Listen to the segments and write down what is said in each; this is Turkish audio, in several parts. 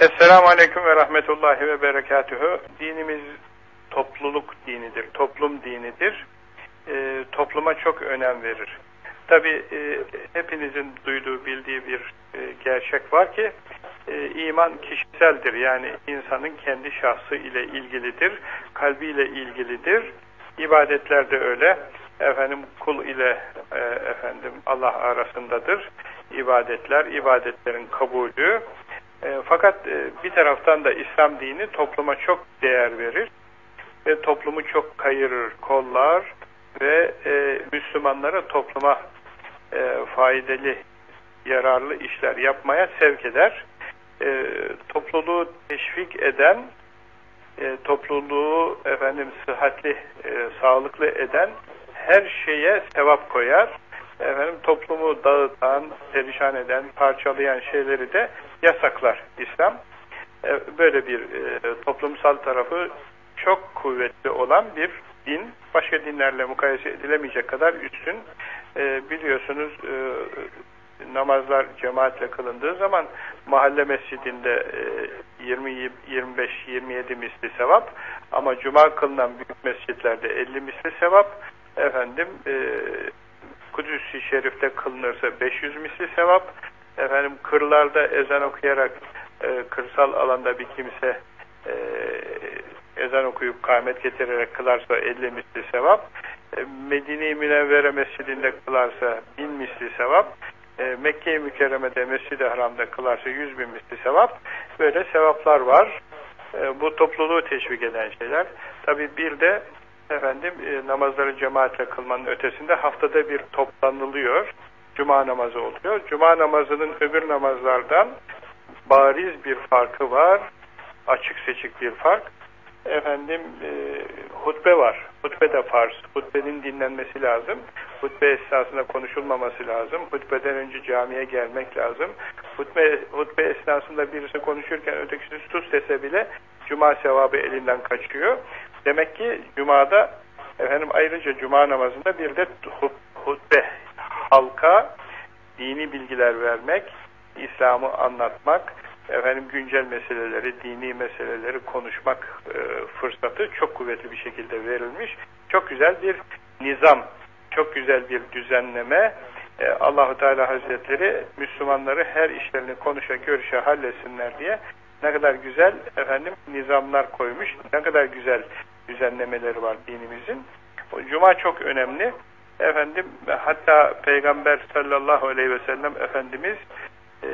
Esselamu Aleyküm ve Rahmetullahi ve Berekatühü. Dinimiz topluluk dinidir, toplum dinidir. E, topluma çok önem verir. Tabi e, hepinizin duyduğu, bildiği bir e, gerçek var ki e, iman kişiseldir. Yani insanın kendi şahsı ile ilgilidir, kalbiyle ilgilidir. İbadetler de öyle. Efendim kul ile e, efendim Allah arasındadır. İbadetler, ibadetlerin kabulü e, fakat e, bir taraftan da İslam dini topluma çok değer verir ve toplumu çok kayırır, kollar ve e, Müslümanlara topluma e, faydalı, yararlı işler yapmaya sevk eder. E, topluluğu teşvik eden, e, topluluğu efendim sıhhatli, e, sağlıklı eden her şeye sevap koyar efendim toplumu dağıtan, perişan eden, parçalayan şeyleri de yasaklar İslam. E, böyle bir e, toplumsal tarafı çok kuvvetli olan bir din. Başka dinlerle mukayese edilemeyecek kadar üstün. E, biliyorsunuz namazlar cemaatle kılındığı zaman mahalle mescidinde 20 25 27 misli sevap ama cuma kılınan büyük mescitlerde 50 misli sevap efendim Kudüs-i Şerif'te kılınırsa 500 misli sevap. Efendim kırlarda ezan okuyarak e, kırsal alanda bir kimse e, ezan okuyup kâhmet getirerek kılarsa 50 misli sevap. E, Medine-i Münevvere Mescidinde kılarsa 1000 misli sevap. E, Mekke-i Mükerreme'de Mescid-i Haram'da kılarsa 100 bin misli sevap. Böyle sevaplar var. E, bu topluluğu teşvik eden şeyler. Tabi bir de efendim e, namazları cemaatle kılmanın ötesinde haftada bir toplanılıyor. Cuma namazı oluyor. Cuma namazının öbür namazlardan bariz bir farkı var. Açık seçik bir fark. Efendim e, hutbe var. Hutbe de farz. Hutbenin dinlenmesi lazım. Hutbe esnasında konuşulmaması lazım. Hutbeden önce camiye gelmek lazım. Hutbe, hutbe esnasında birisi konuşurken ötekisi sus dese bile cuma sevabı elinden kaçıyor. Demek ki Cuma'da efendim ayrıca Cuma namazında bir de hutbe halka dini bilgiler vermek, İslam'ı anlatmak, efendim güncel meseleleri, dini meseleleri konuşmak e, fırsatı çok kuvvetli bir şekilde verilmiş. Çok güzel bir nizam, çok güzel bir düzenleme. E, Allahu Teala Hazretleri Müslümanları her işlerini konuşa, görüşe, halletsinler diye ne kadar güzel efendim nizamlar koymuş, ne kadar güzel düzenlemeleri var dinimizin. Cuma çok önemli. Efendim hatta Peygamber sallallahu aleyhi ve sellem Efendimiz e,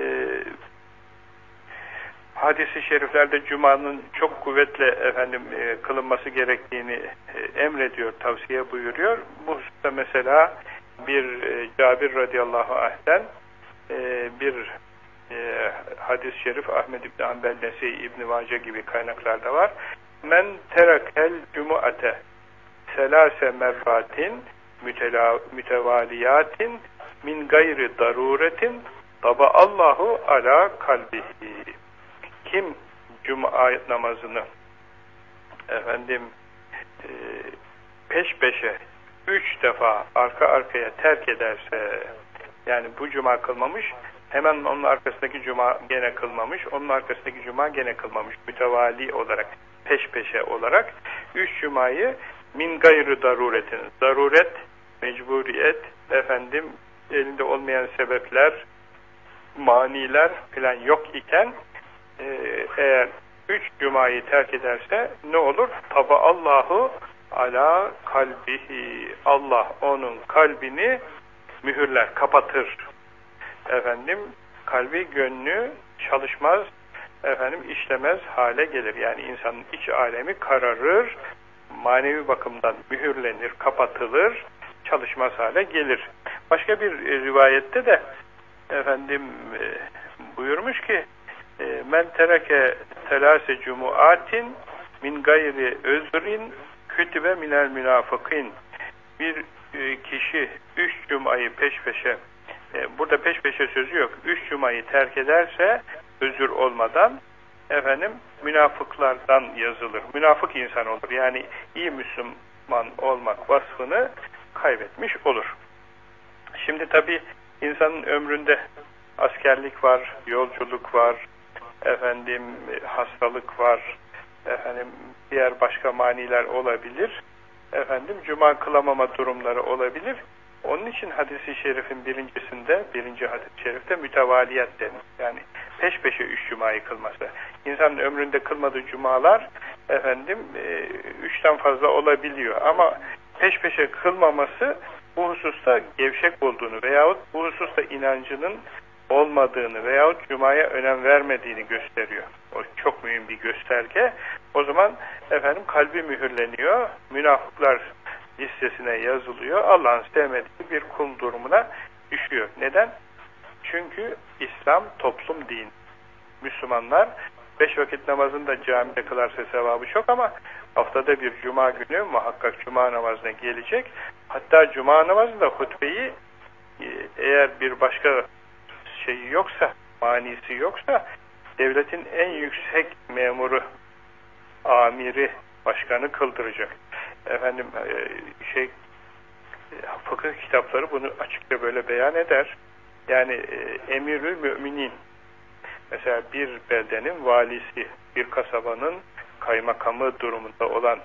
hadisi şeriflerde Cuma'nın çok kuvvetle efendim e, kılınması gerektiğini e, emrediyor, tavsiye buyuruyor. Bu hususta mesela bir e, Cabir radıyallahu anh'ten e, bir e, hadis-i şerif Ahmed İbni Hanbel Nesi İbni Vace gibi kaynaklarda var. Men terekel cumuate selase merratin mütevaliyatin min gayri daruretin taba Allahu ala kalbihi. Kim cuma namazını efendim e, peş peşe üç defa arka arkaya terk ederse yani bu cuma kılmamış hemen onun arkasındaki cuma gene kılmamış onun arkasındaki cuma gene kılmamış mütevali olarak peş peşe olarak üç cumayı min gayrı daruretin zaruret, mecburiyet, efendim elinde olmayan sebepler, maniler falan yok iken e, eğer üç cumayı terk ederse ne olur? Taba Allahu ala kalbihi. Allah onun kalbini mühürler, kapatır. Efendim kalbi, gönlü çalışmaz, efendim işlemez hale gelir. Yani insanın iç alemi kararır, manevi bakımdan mühürlenir, kapatılır, çalışmaz hale gelir. Başka bir e, rivayette de efendim e, buyurmuş ki e, men tereke telase cumuatin min gayri özrin kütübe minel münafıkın bir e, kişi üç cumayı peş peşe burada peş peşe sözü yok. Üç cumayı terk ederse özür olmadan efendim münafıklardan yazılır. Münafık insan olur. Yani iyi Müslüman olmak vasfını kaybetmiş olur. Şimdi tabi insanın ömründe askerlik var, yolculuk var, efendim hastalık var, efendim diğer başka maniler olabilir. Efendim cuma kılamama durumları olabilir. Onun için hadisi şerifin birincisinde, birinci hadis-i şerifte mütevaliyet denir. Yani peş peşe üç cumayı kılması. İnsanın ömründe kılmadığı cumalar efendim e, üçten fazla olabiliyor. Ama peş peşe kılmaması bu hususta gevşek olduğunu veyahut bu hususta inancının olmadığını veyahut cumaya önem vermediğini gösteriyor. O çok mühim bir gösterge. O zaman efendim kalbi mühürleniyor. Münafıklar listesine yazılıyor. Allah'ın sevmediği bir kul durumuna düşüyor. Neden? Çünkü İslam toplum din. Müslümanlar beş vakit namazını da camide kılarsa sevabı çok ama haftada bir cuma günü muhakkak cuma namazına gelecek. Hatta cuma namazında hutbeyi e, eğer bir başka şeyi yoksa, manisi yoksa devletin en yüksek memuru, amiri, başkanı kıldıracak. Efendim e, şey fıkıh kitapları bunu açıkça böyle beyan eder. Yani e, emirül müminin mesela bir beldenin valisi, bir kasabanın kaymakamı durumunda olan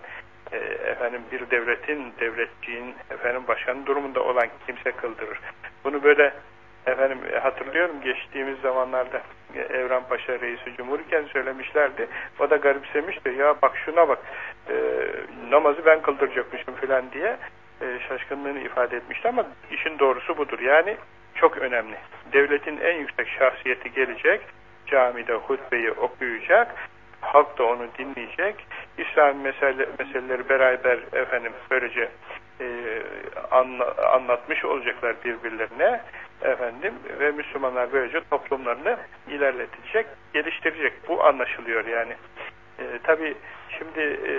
e, efendim bir devletin, devletçiğin efendim başkanı durumunda olan kimse kıldırır. Bunu böyle efendim hatırlıyorum geçtiğimiz zamanlarda Evren Paşa reisi cumhurken söylemişlerdi. O da garipsemişti. Ya bak şuna bak e, namazı ben kıldıracakmışım filan diye e, şaşkınlığını ifade etmişti ama işin doğrusu budur. Yani çok önemli. Devletin en yüksek şahsiyeti gelecek, camide hutbeyi okuyacak, halk da onu dinleyecek. İslam mesele, meseleleri beraber efendim böylece e, anla, anlatmış olacaklar birbirlerine efendim ve Müslümanlar böylece toplumlarını ilerletecek, geliştirecek. Bu anlaşılıyor yani. E, Tabi şimdi e,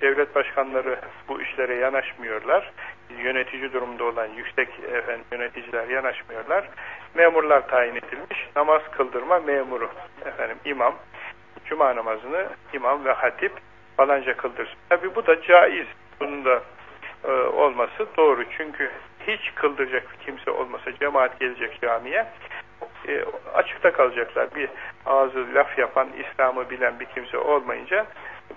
devlet başkanları bu işlere yanaşmıyorlar. Yönetici durumda olan yüksek efendim, yöneticiler yanaşmıyorlar. Memurlar tayin edilmiş. Namaz kıldırma memuru. Efendim imam. Cuma namazını imam ve hatip falanca kıldırsın. Tabi bu da caiz. Bunun da e, olması doğru. Çünkü hiç kıldıracak kimse olmasa cemaat gelecek camiye e, açıkta kalacaklar. Bir ağzı laf yapan, İslam'ı bilen bir kimse olmayınca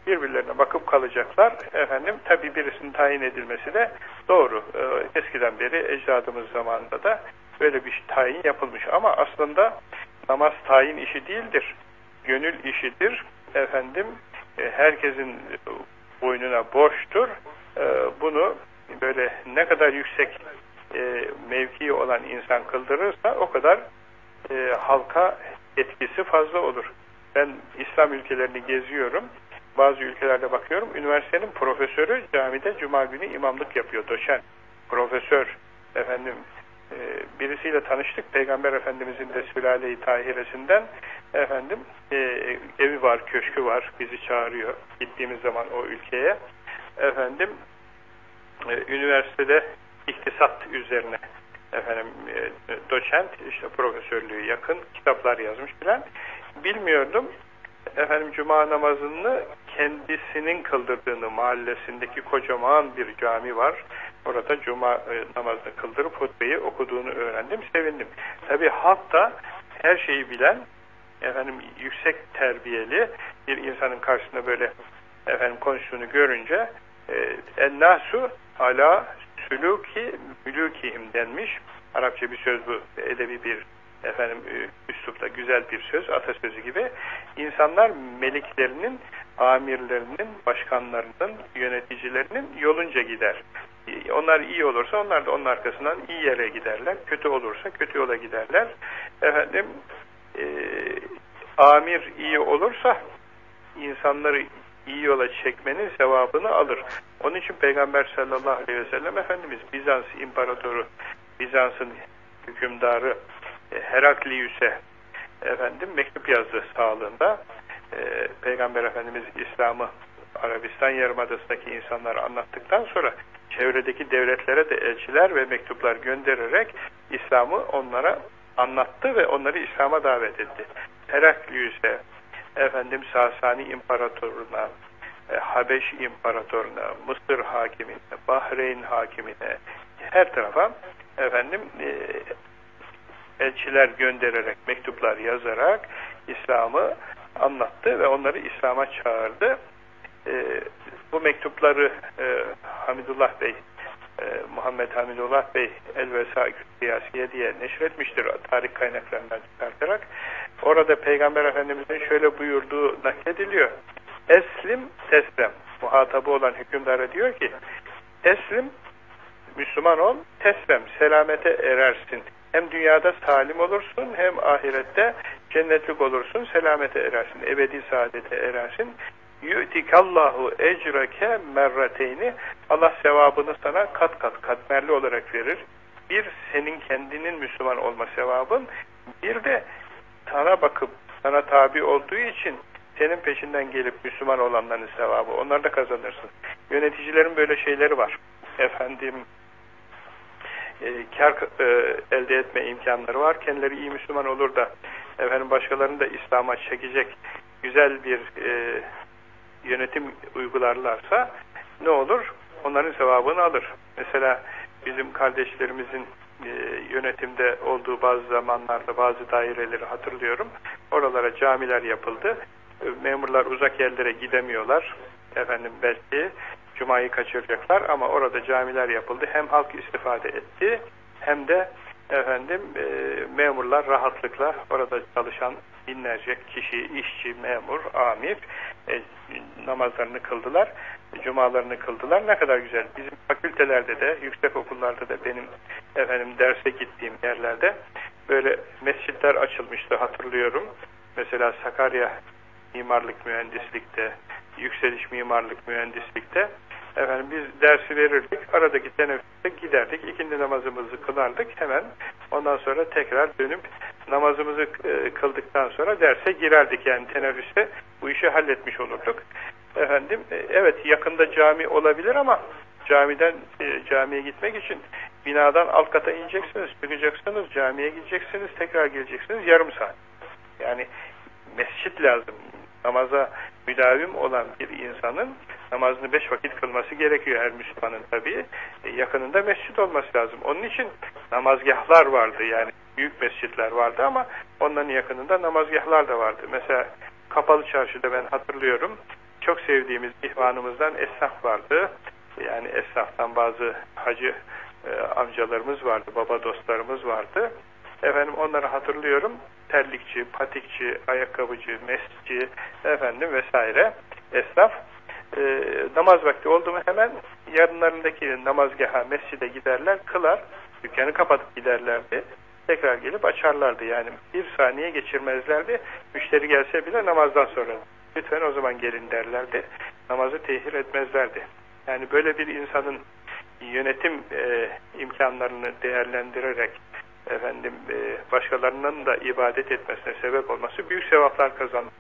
birbirlerine bakıp kalacaklar. Efendim tabi birisinin tayin edilmesi de doğru. E, eskiden beri ecdadımız zamanında da böyle bir tayin yapılmış. Ama aslında namaz tayin işi değildir. Gönül işidir. Efendim e, herkesin boynuna borçtur. E, bunu böyle ne kadar yüksek e, mevkii olan insan kıldırırsa o kadar e, halka etkisi fazla olur. Ben İslam ülkelerini geziyorum. Bazı ülkelerde bakıyorum. Üniversitenin profesörü camide cuma günü imamlık yapıyor. Doşen, profesör efendim e, birisiyle tanıştık. Peygamber Efendimizin de Sülale-i Tahiresinden efendim e, evi var, köşkü var. Bizi çağırıyor gittiğimiz zaman o ülkeye. Efendim e, üniversitede iktisat üzerine efendim e, doçent işte profesörlüğü yakın kitaplar yazmış filan. Bilmiyordum. Efendim cuma namazını kendisinin kıldırdığını mahallesindeki kocaman bir cami var. Orada cuma e, namazını kıldırıp hutbeyi okuduğunu öğrendim sevindim. Tabi halk da her şeyi bilen efendim yüksek terbiyeli bir insanın karşısında böyle efendim konuştuğunu görünce e, ennasu ala süluki mülukihim denmiş. Arapça bir söz bu. Edebi bir efendim e, üslupta güzel bir söz, atasözü gibi. İnsanlar meliklerinin, amirlerinin, başkanlarının, yöneticilerinin yolunca gider. Onlar iyi olursa onlar da onun arkasından iyi yere giderler. Kötü olursa kötü yola giderler. Efendim e, amir iyi olursa insanları iyi yola çekmenin sevabını alır. Onun için Peygamber sallallahu aleyhi ve sellem Efendimiz Bizans imparatoru, Bizans'ın hükümdarı e, Heraklius'e efendim mektup yazdı sağlığında. E, Peygamber Efendimiz İslam'ı Arabistan Yarımadası'ndaki insanlara anlattıktan sonra çevredeki devletlere de elçiler ve mektuplar göndererek İslam'ı onlara anlattı ve onları İslam'a davet etti. Heraklius'e efendim Sasani İmparatorluğuna, e, Habeş İmparatorluğuna, Mısır hakimine, Bahreyn hakimine, her tarafa efendim e, elçiler göndererek, mektuplar yazarak İslam'ı anlattı ve onları İslam'a çağırdı. E, bu mektupları e, Hamidullah Bey Muhammed Hamidullah Bey El Vesaik Siyasiye diye neşretmiştir tarih kaynaklarından çıkartarak. Orada Peygamber Efendimiz'in şöyle buyurduğu naklediliyor. Eslim teslem. Muhatabı olan hükümdara diyor ki Eslim Müslüman ol, teslem, selamete erersin. Hem dünyada salim olursun hem ahirette cennetlik olursun, selamete erersin, ebedi saadete erersin. Yu'tikallahu ecreke merrateyni Allah sevabını sana kat kat katmerli olarak verir. Bir senin kendinin Müslüman olma sevabın, bir de sana bakıp sana tabi olduğu için senin peşinden gelip Müslüman olanların sevabı. Onları da kazanırsın. Yöneticilerin böyle şeyleri var. Efendim e, kar e, elde etme imkanları var. Kendileri iyi Müslüman olur da efendim başkalarını da İslam'a çekecek güzel bir e, yönetim uygularlarsa ne olur? Onların sevabını alır. Mesela bizim kardeşlerimizin e, yönetimde olduğu bazı zamanlarda bazı daireleri hatırlıyorum. Oralara camiler yapıldı. E, memurlar uzak yerlere gidemiyorlar. Efendim belki Cuma'yı kaçıracaklar ama orada camiler yapıldı. Hem halk istifade etti hem de efendim e, memurlar rahatlıkla orada çalışan binlerce kişi, işçi, memur, amir e, namazlarını kıldılar, cumalarını kıldılar. Ne kadar güzel. Bizim fakültelerde de, yüksek okullarda da benim efendim derse gittiğim yerlerde böyle mescitler açılmıştı hatırlıyorum. Mesela Sakarya mimarlık mühendislikte, yükseliş mimarlık mühendislikte efendim biz dersi verirdik. Aradaki teneffüste giderdik. ikindi namazımızı kılardık. Hemen ondan sonra tekrar dönüp namazımızı e, kıldıktan sonra derse girerdik. Yani teneffüste bu işi halletmiş olurduk. Efendim e, evet yakında cami olabilir ama camiden e, camiye gitmek için binadan alt kata ineceksiniz, çıkacaksınız, camiye gideceksiniz, tekrar geleceksiniz yarım saat. Yani mescit lazım. Namaza müdavim olan bir insanın namazını beş vakit kılması gerekiyor her Müslümanın tabii. E, yakınında mescit olması lazım. Onun için namazgahlar vardı yani büyük mescitler vardı ama onların yakınında namazgahlar da vardı. Mesela Kapalı Çarşı'da ben hatırlıyorum çok sevdiğimiz ihvanımızdan esnaf vardı. Yani esnaftan bazı hacı e, amcalarımız vardı, baba dostlarımız vardı. Efendim onları hatırlıyorum. Terlikçi, patikçi, ayakkabıcı, mescitçi, efendim vesaire esnaf e, namaz vakti oldu mu hemen yarınlarındaki namazgaha, mescide giderler, kılar, dükkanı kapatıp giderlerdi. Tekrar gelip açarlardı yani bir saniye geçirmezlerdi. Müşteri gelse bile namazdan sonra lütfen o zaman gelin derlerdi. Namazı tehir etmezlerdi. Yani böyle bir insanın yönetim e, imkanlarını değerlendirerek efendim e, başkalarının da ibadet etmesine sebep olması büyük sevaplar kazanır.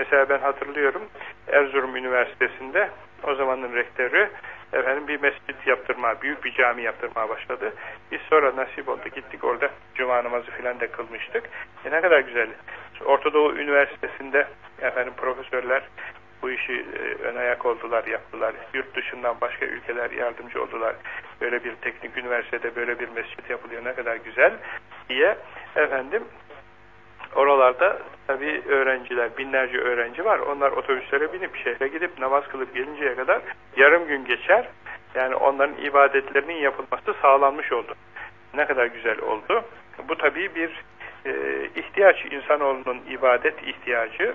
Mesela ben hatırlıyorum Erzurum Üniversitesi'nde o zamanın rektörü efendim bir mescit yaptırma, büyük bir cami yaptırmaya başladı. Biz sonra nasip oldu gittik orada cuma namazı filan da kılmıştık. E ne kadar güzel. Orta Doğu Üniversitesi'nde efendim profesörler bu işi e, ön ayak oldular, yaptılar. Yurt dışından başka ülkeler yardımcı oldular. Böyle bir teknik üniversitede böyle bir mescit yapılıyor ne kadar güzel diye efendim oralarda tabi öğrenciler, binlerce öğrenci var. Onlar otobüslere binip şehre gidip namaz kılıp gelinceye kadar yarım gün geçer. Yani onların ibadetlerinin yapılması sağlanmış oldu. Ne kadar güzel oldu. Bu tabii bir e, ihtiyaç, insanoğlunun ibadet ihtiyacı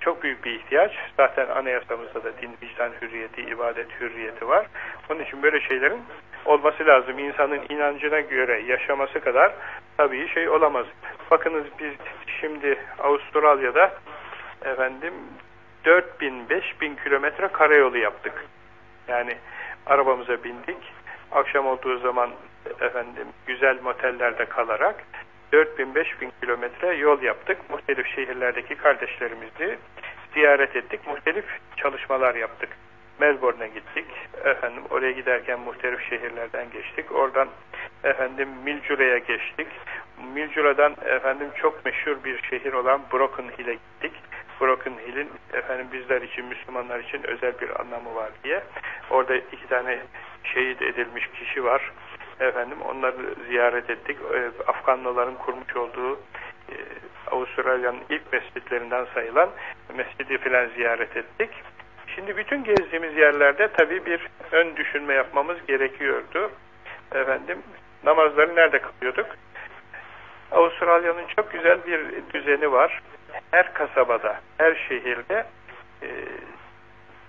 çok büyük bir ihtiyaç. Zaten anayasamızda da din, vicdan hürriyeti, ibadet hürriyeti var. Onun için böyle şeylerin olması lazım. İnsanın inancına göre yaşaması kadar tabii şey olamaz. Bakınız biz şimdi Avustralya'da efendim 4000-5000 kilometre karayolu yaptık. Yani arabamıza bindik. Akşam olduğu zaman efendim güzel motellerde kalarak 4000-5000 kilometre yol yaptık. Muhtelif şehirlerdeki kardeşlerimizi ziyaret ettik. Muhtelif çalışmalar yaptık. Melbourne'e gittik. Efendim oraya giderken muhtelif şehirlerden geçtik. Oradan efendim Mildura'ya geçtik. Mildura'dan efendim çok meşhur bir şehir olan Broken Hill'e gittik. Broken Hill'in efendim bizler için, Müslümanlar için özel bir anlamı var diye. Orada iki tane şehit edilmiş kişi var. Efendim onları ziyaret ettik. E, Afganlıların kurmuş olduğu e, Avustralya'nın ilk mescitlerinden sayılan mescidi filan ziyaret ettik. Şimdi bütün gezdiğimiz yerlerde tabii bir ön düşünme yapmamız gerekiyordu. Efendim namazları nerede kılıyorduk? Avustralya'nın çok güzel bir düzeni var. Her kasabada, her şehirde e,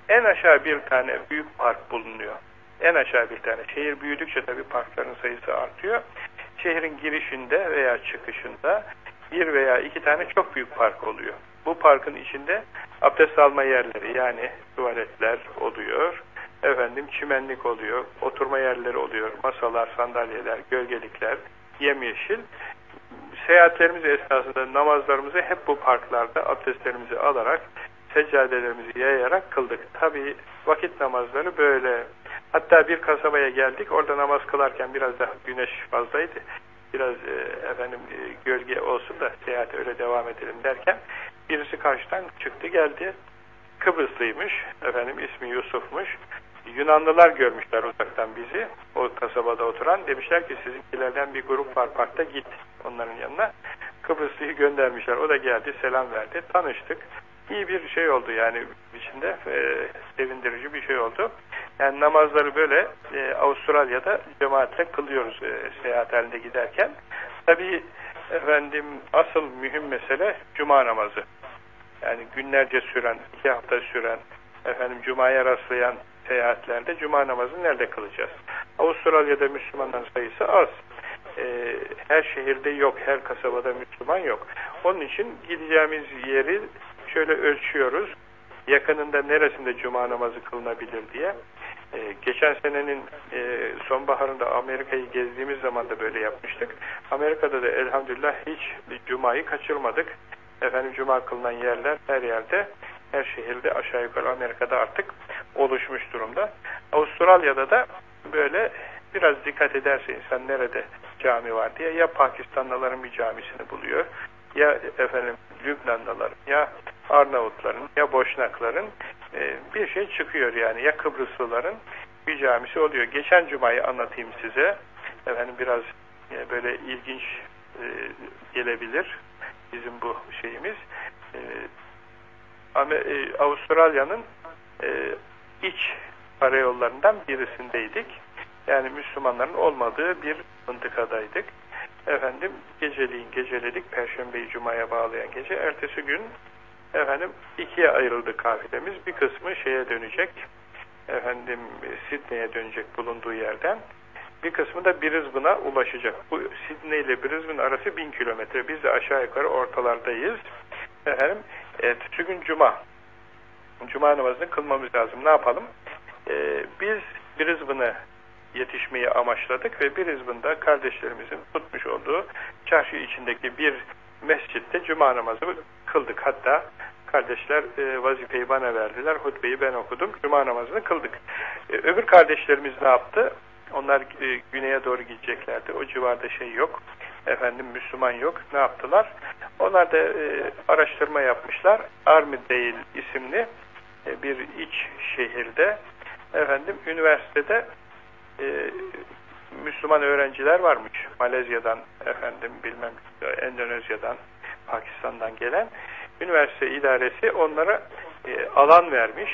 en aşağı bir tane büyük park bulunuyor. En aşağı bir tane. Şehir büyüdükçe tabii parkların sayısı artıyor. Şehrin girişinde veya çıkışında bir veya iki tane çok büyük park oluyor. Bu parkın içinde abdest alma yerleri yani tuvaletler oluyor. Efendim çimenlik oluyor, oturma yerleri oluyor, masalar, sandalyeler, gölgelikler, yemyeşil. Seyahatlerimiz esnasında namazlarımızı hep bu parklarda abdestlerimizi alarak, seccadelerimizi yayarak kıldık. Tabi vakit namazları böyle. Hatta bir kasabaya geldik, orada namaz kılarken biraz da güneş fazlaydı. Biraz e, efendim e, gölge olsun da seyahat öyle devam edelim derken birisi karşıdan çıktı geldi. Kıbrıslıymış, efendim ismi Yusuf'muş. Yunanlılar görmüşler uzaktan bizi, o kasabada oturan. Demişler ki sizinkilerden bir grup var parkta git onların yanına. Kıbrıslıyı göndermişler. O da geldi, selam verdi. Tanıştık. İyi bir şey oldu yani içinde. E, sevindirici bir şey oldu. Yani namazları böyle e, Avustralya'da cemaatle kılıyoruz e, seyahat halinde giderken. Tabii efendim asıl mühim mesele cuma namazı. Yani günlerce süren, iki hafta süren, efendim cumaya rastlayan seyahatlerde cuma namazını nerede kılacağız? Avustralya'da Müslümanların sayısı az. Ee, her şehirde yok, her kasabada Müslüman yok. Onun için gideceğimiz yeri şöyle ölçüyoruz. Yakınında neresinde cuma namazı kılınabilir diye. Ee, geçen senenin e, sonbaharında Amerika'yı gezdiğimiz zaman da böyle yapmıştık. Amerika'da da elhamdülillah hiç cumayı kaçırmadık. Efendim cuma kılınan yerler her yerde her şehirde aşağı yukarı Amerika'da artık oluşmuş durumda. Avustralya'da da böyle biraz dikkat ederse insan nerede cami var diye ya Pakistanlıların bir camisini buluyor ya efendim Lübnanlıların ya Arnavutların ya Boşnakların e, bir şey çıkıyor yani ya Kıbrıslıların bir camisi oluyor. Geçen cumayı anlatayım size. Efendim biraz e, böyle ilginç e, gelebilir bizim bu şeyimiz. E, Avustralya'nın iç karayollarından birisindeydik. Yani Müslümanların olmadığı bir mıntıkadaydık. Efendim geceliğin geceledik. Perşembeyi Cuma'ya bağlayan gece. Ertesi gün efendim ikiye ayrıldı kafilemiz. Bir kısmı şeye dönecek. Efendim Sidney'e dönecek bulunduğu yerden. Bir kısmı da Brisbane'a ulaşacak. Bu Sidney ile Brisbane arası bin kilometre. Biz de aşağı yukarı ortalardayız. Efendim ertesi gün Cuma. Cuma namazını kılmamız lazım. Ne yapalım? Ee, biz Brisbane'a yetişmeyi amaçladık ve Brisbane'da kardeşlerimizin tutmuş olduğu çarşı içindeki bir mescitte Cuma namazı kıldık. Hatta kardeşler e, vazifeyi bana verdiler. Hutbeyi ben okudum. Cuma namazını kıldık. E, öbür kardeşlerimiz ne yaptı? Onlar e, güneye doğru gideceklerdi. O civarda şey yok. Efendim Müslüman yok. Ne yaptılar? Onlar da e, araştırma yapmışlar. Armidale isimli e, bir iç şehirde efendim üniversitede e, Müslüman öğrenciler varmış. Malezya'dan efendim bilmem Endonezya'dan Pakistan'dan gelen üniversite idaresi onlara e, alan vermiş.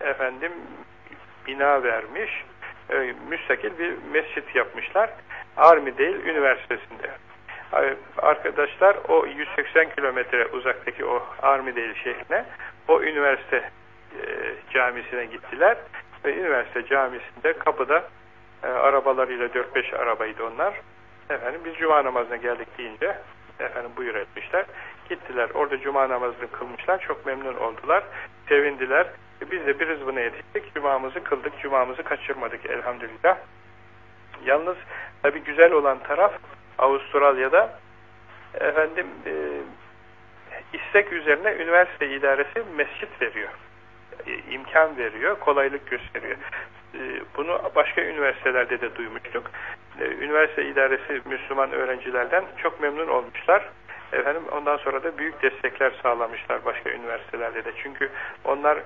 Efendim bina vermiş. E, müstakil bir mescit yapmışlar. Armidale Üniversitesi'nde. Arkadaşlar o 180 kilometre uzaktaki o Armidale şehrine o üniversite e, camisine gittiler ve üniversite camisinde kapıda e, arabalarıyla 4-5 arabaydı onlar. Efendim biz cuma namazına geldik deyince efendim buyur etmişler. Gittiler orada cuma namazını kılmışlar. Çok memnun oldular. Sevindiler. E, biz de bir hızbına yetiştik. Cumamızı kıldık. Cumamızı kaçırmadık elhamdülillah. Yalnız tabi güzel olan taraf Avustralya'da efendim e, istek üzerine üniversite idaresi mescit veriyor. E, imkan veriyor, kolaylık gösteriyor. E, bunu başka üniversitelerde de duymuştuk. E, üniversite idaresi Müslüman öğrencilerden çok memnun olmuşlar. Efendim ondan sonra da büyük destekler sağlamışlar başka üniversitelerde de. Çünkü onlar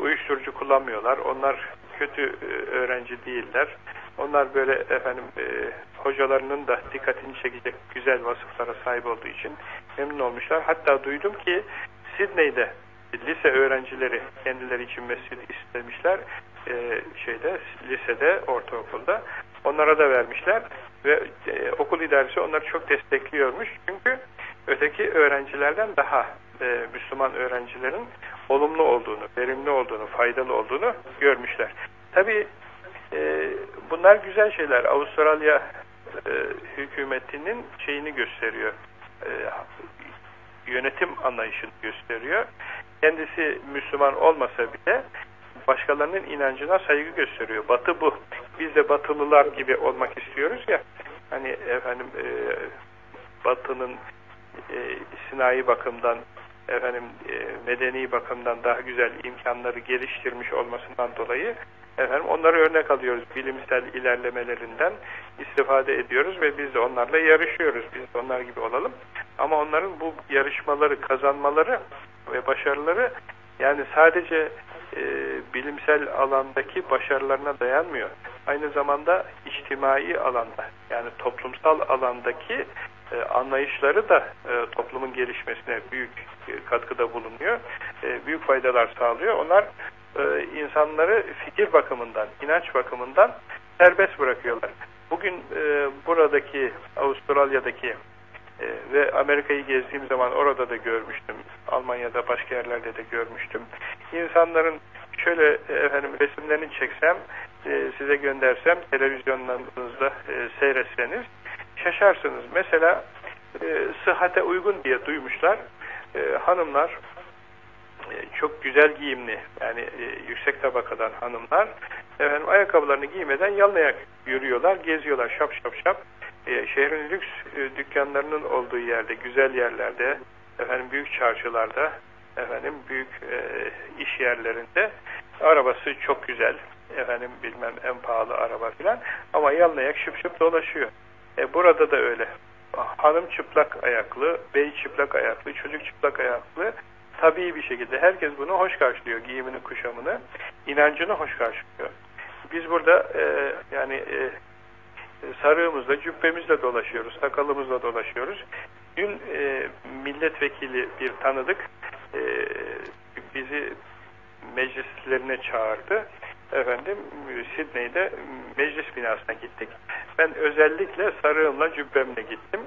uyuşturucu kullanmıyorlar. Onlar kötü öğrenci değiller. Onlar böyle efendim e, hocalarının da dikkatini çekecek güzel vasıflara sahip olduğu için memnun olmuşlar. Hatta duydum ki Sidney'de lise öğrencileri kendileri için mescid istemişler. E, şeyde lisede, ortaokulda. Onlara da vermişler ve e, okul idaresi onları çok destekliyormuş. Çünkü öteki öğrencilerden daha e, Müslüman öğrencilerin olumlu olduğunu, verimli olduğunu, faydalı olduğunu görmüşler. Tabi e, bunlar güzel şeyler. Avustralya e, hükümetinin şeyini gösteriyor. E, yönetim anlayışını gösteriyor. Kendisi Müslüman olmasa bile başkalarının inancına saygı gösteriyor. Batı bu. Biz de batılılar gibi olmak istiyoruz ya. Hani efendim e, batının e, sinayi bakımdan efendim e, medeni bakımdan daha güzel imkanları geliştirmiş olmasından dolayı efendim onları örnek alıyoruz. Bilimsel ilerlemelerinden istifade ediyoruz ve biz de onlarla yarışıyoruz. Biz de onlar gibi olalım. Ama onların bu yarışmaları, kazanmaları ve başarıları yani sadece e, bilimsel alandaki başarılarına dayanmıyor. Aynı zamanda içtimai alanda yani toplumsal alandaki e, anlayışları da e, toplumun gelişmesine büyük e, katkıda bulunuyor. E, büyük faydalar sağlıyor. Onlar e, insanları fikir bakımından, inanç bakımından serbest bırakıyorlar. Bugün e, buradaki Avustralya'daki e, ve Amerika'yı gezdiğim zaman orada da görmüştüm. Almanya'da başka yerlerde de görmüştüm. İnsanların şöyle e, efendim resimlerini çeksem, e, size göndersem, televizyonlarınızda e, seyretseniz şaşarsınız. Mesela e, sıhhate uygun diye duymuşlar. Hanımlar çok güzel giyimli yani yüksek tabakadan hanımlar efendim ayakkabılarını giymeden yalın yürüyorlar, geziyorlar şap şap şap. E, şehrin lüks e, dükkanlarının olduğu yerde, güzel yerlerde, efendim büyük çarşılarda, efendim büyük e, iş yerlerinde arabası çok güzel. Efendim bilmem en pahalı araba filan ama yalın ayak şıp şıp dolaşıyor. E, burada da öyle. Hanım çıplak ayaklı, bey çıplak ayaklı, çocuk çıplak ayaklı tabii bir şekilde herkes bunu hoş karşılıyor. Giyimini, kuşamını, inancını hoş karşılıyor. Biz burada e, yani e, sarığımızla, cübbemizle dolaşıyoruz, sakalımızla dolaşıyoruz. Dün e, milletvekili bir tanıdık e, bizi meclislerine çağırdı. Efendim Sidney'de meclis binasına gittik. Ben özellikle sarığımla cübbemle gittim.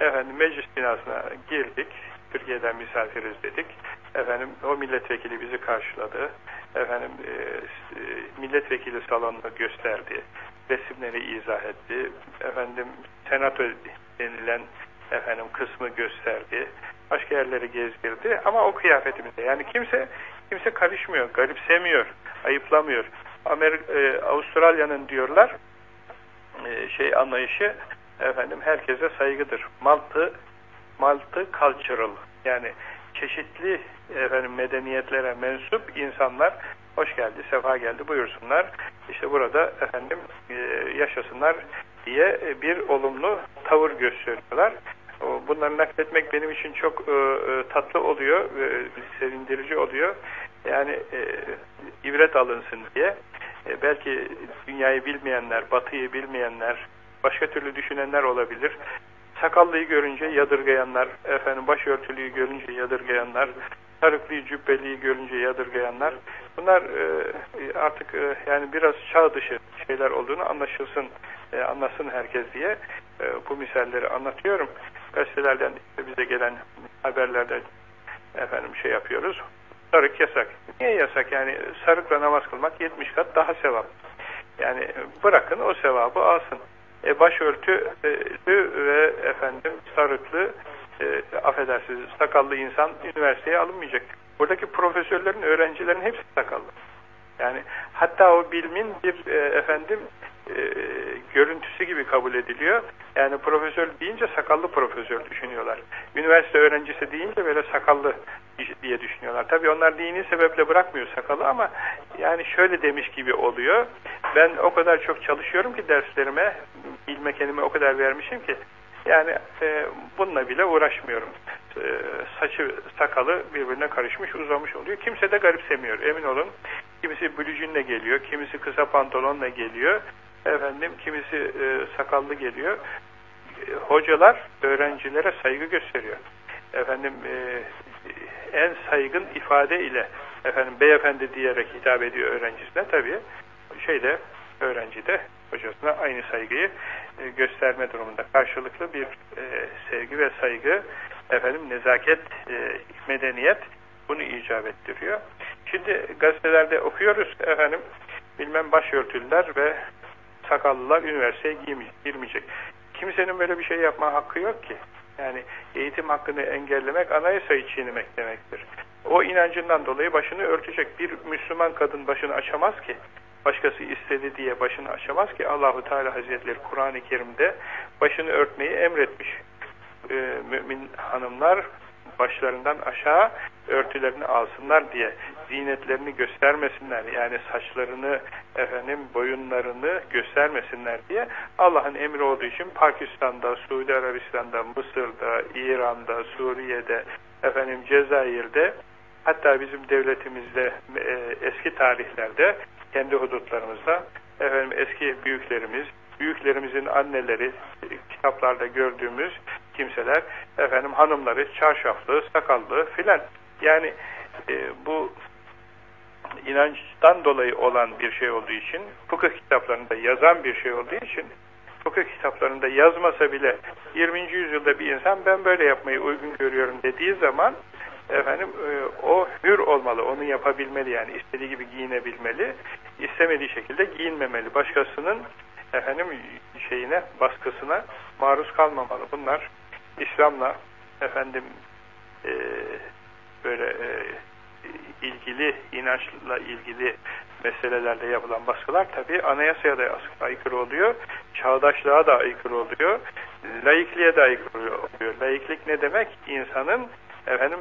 Efendim meclis binasına girdik. Türkiye'den misafiriz dedik. Efendim o milletvekili bizi karşıladı. Efendim e, e, milletvekili salonunu gösterdi. Resimleri izah etti. Efendim senato denilen efendim kısmı gösterdi. Başka yerleri gezdirdi ama o kıyafetimizde. Yani kimse kimse karışmıyor, garipsemiyor, ayıplamıyor. Amerika, e, Avustralya'nın diyorlar e, şey anlayışı efendim herkese saygıdır. Maltı Maltı cultural yani çeşitli efendim medeniyetlere mensup insanlar hoş geldi, sefa geldi buyursunlar. İşte burada efendim e, yaşasınlar diye bir olumlu tavır gösteriyorlar. Bunları nakletmek benim için çok e, e, tatlı oluyor, sevindirici oluyor. Yani ibret alınsın diye. Belki dünyayı bilmeyenler, batıyı bilmeyenler, başka türlü düşünenler olabilir sakallıyı görünce yadırgayanlar, efendim başörtülüyü görünce yadırgayanlar, sarıklıyı cübbeliyi görünce yadırgayanlar, bunlar e, artık e, yani biraz çağ dışı şeyler olduğunu anlaşılsın, e, anlasın herkes diye e, bu misalleri anlatıyorum. Gazetelerden bize gelen haberlerde efendim şey yapıyoruz. Sarık yasak. Niye yasak? Yani sarıkla namaz kılmak 70 kat daha sevap. Yani bırakın o sevabı alsın e, başörtü e, ve efendim sarıklı e, affedersiniz sakallı insan üniversiteye alınmayacak. Buradaki profesörlerin, öğrencilerin hepsi sakallı. Yani hatta o bilimin bir e, efendim e, görüntüsü gibi kabul ediliyor. Yani profesör deyince sakallı profesör düşünüyorlar. Üniversite öğrencisi deyince böyle sakallı diye düşünüyorlar. Tabii onlar dini sebeple bırakmıyor sakalı ama yani şöyle demiş gibi oluyor. Ben o kadar çok çalışıyorum ki derslerime, ilme kendime o kadar vermişim ki yani e, bununla bile uğraşmıyorum. E, saçı, sakalı birbirine karışmış, uzamış oluyor. Kimse de garipsemiyor. Emin olun. Kimisi blücünle geliyor, kimisi kısa pantolonla geliyor. efendim kimisi e, sakallı geliyor. E, hocalar öğrencilere saygı gösteriyor. Efendim e, en saygın ifade ile efendim beyefendi diyerek hitap ediyor öğrencisine tabii şeyde öğrenci de hocasına aynı saygıyı e, gösterme durumunda. Karşılıklı bir e, sevgi ve saygı, efendim nezaket, e, medeniyet bunu icap ettiriyor. Şimdi gazetelerde okuyoruz efendim bilmem başörtüler ve sakallılar üniversiteye girmeyecek. Kimsenin böyle bir şey yapma hakkı yok ki. Yani eğitim hakkını engellemek anayasayı çiğnemek demektir. O inancından dolayı başını örtecek. Bir Müslüman kadın başını açamaz ki. Başkası istedi diye başını açamaz ki. Allahu Teala Hazretleri Kur'an-ı Kerim'de başını örtmeyi emretmiş. Ee, mümin hanımlar başlarından aşağı örtülerini alsınlar diye zinetlerini göstermesinler yani saçlarını efendim boyunlarını göstermesinler diye Allah'ın emri olduğu için Pakistan'da, Suudi Arabistan'da, Mısır'da, İran'da, Suriye'de, efendim Cezayir'de hatta bizim devletimizde e, eski tarihlerde kendi hudutlarımızda efendim eski büyüklerimiz, büyüklerimizin anneleri kitaplarda gördüğümüz kimseler efendim hanımları çarşaflı, sakallı filan yani e, bu inançtan dolayı olan bir şey olduğu için fıkıh kitaplarında yazan bir şey olduğu için fıkıh kitaplarında yazmasa bile 20. yüzyılda bir insan ben böyle yapmayı uygun görüyorum dediği zaman efendim e, o hür olmalı, onu yapabilmeli yani istediği gibi giyinebilmeli, istemediği şekilde giyinmemeli. Başkasının efendim şeyine, baskısına maruz kalmamalı. Bunlar İslam'la efendim e, böyle e, ilgili, inançla ilgili meselelerde yapılan baskılar tabi anayasaya da aykırı oluyor, çağdaşlığa da aykırı oluyor, laikliğe de aykırı oluyor. Laiklik ne demek? İnsanın efendim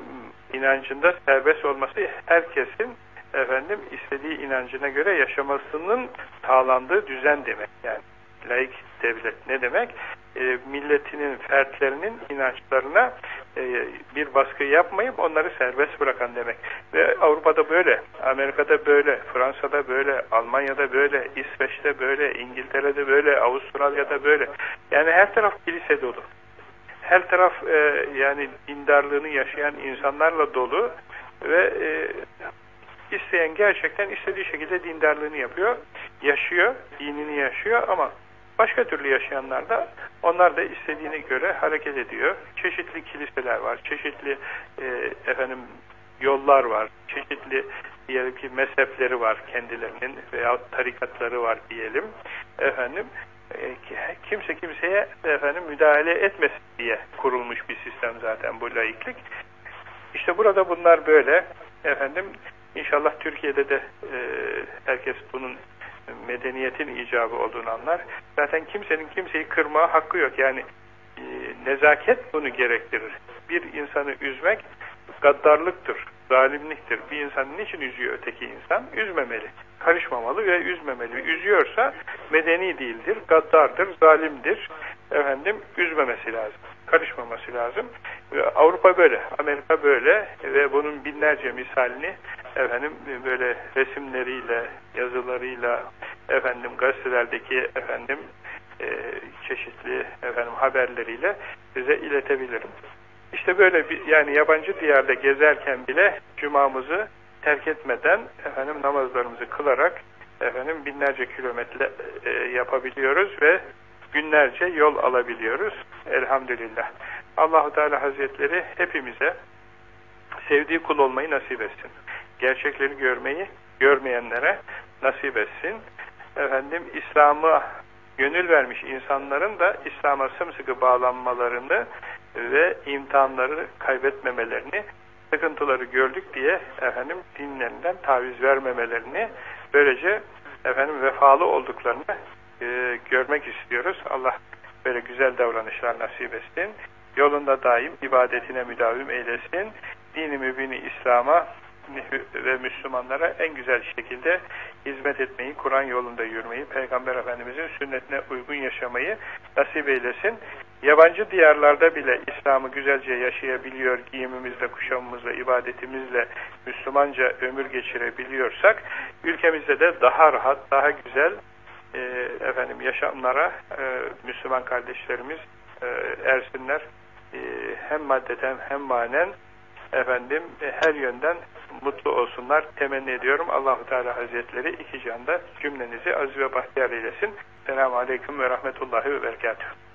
inancında serbest olması herkesin efendim istediği inancına göre yaşamasının sağlandığı düzen demek yani. Laik devlet ne demek? E, milletinin, fertlerinin inançlarına e, bir baskı yapmayıp onları serbest bırakan demek. Ve Avrupa'da böyle, Amerika'da böyle, Fransa'da böyle, Almanya'da böyle, İsveç'te böyle, İngiltere'de böyle, Avustralya'da böyle. Yani her taraf kilise dolu. Her taraf e, yani dindarlığını yaşayan insanlarla dolu ve e, isteyen gerçekten istediği şekilde dindarlığını yapıyor, yaşıyor, dinini yaşıyor ama Başka türlü yaşayanlar da onlar da istediğine göre hareket ediyor. Çeşitli kiliseler var, çeşitli e, efendim yollar var, çeşitli diyelim ki mezhepleri var kendilerinin veya tarikatları var diyelim. Efendim kimse kimseye efendim müdahale etmesin diye kurulmuş bir sistem zaten bu laiklik. İşte burada bunlar böyle. Efendim inşallah Türkiye'de de e, herkes bunun medeniyetin icabı olduğunu anlar. Zaten kimsenin kimseyi kırmaya hakkı yok. Yani e, nezaket bunu gerektirir. Bir insanı üzmek gaddarlıktır, zalimliktir. Bir insan niçin üzüyor öteki insan? Üzmemeli, karışmamalı ve üzmemeli. Üzüyorsa medeni değildir, gaddardır, zalimdir. Efendim üzmemesi lazım, karışmaması lazım. Avrupa böyle, Amerika böyle ve bunun binlerce misalini efendim böyle resimleriyle, yazılarıyla, efendim gazetelerdeki efendim e, çeşitli efendim haberleriyle size iletebilirim. İşte böyle bir yani yabancı diyarda gezerken bile cumamızı terk etmeden efendim namazlarımızı kılarak efendim binlerce kilometre e, yapabiliyoruz ve günlerce yol alabiliyoruz. Elhamdülillah. Allahu Teala Hazretleri hepimize sevdiği kul olmayı nasip etsin. Gerçekleri görmeyi görmeyenlere nasip etsin. Efendim İslam'a gönül vermiş insanların da İslam'a sımsıkı bağlanmalarını ve imtihanları kaybetmemelerini, sıkıntıları gördük diye efendim dinlerinden taviz vermemelerini, böylece efendim vefalı olduklarını e, görmek istiyoruz. Allah böyle güzel davranışlar nasip etsin. Yolunda daim ibadetine müdavim eylesin. Dini mübini İslam'a ve Müslümanlara en güzel şekilde hizmet etmeyi, Kur'an yolunda yürümeyi, Peygamber Efendimizin sünnetine uygun yaşamayı nasip eylesin. Yabancı diyarlarda bile İslam'ı güzelce yaşayabiliyor, giyimimizle, kuşamımızla, ibadetimizle Müslümanca ömür geçirebiliyorsak, ülkemizde de daha rahat, daha güzel, e, efendim yaşamlara e, Müslüman kardeşlerimiz e, ersinler. E, hem maddeten hem manen efendim e, her yönden mutlu olsunlar temenni ediyorum. Allahu Teala Hazretleri iki canda cümlenizi aziz ve bahtiyar eylesin. Selamun Aleyküm ve Rahmetullahi ve Berekatuhu.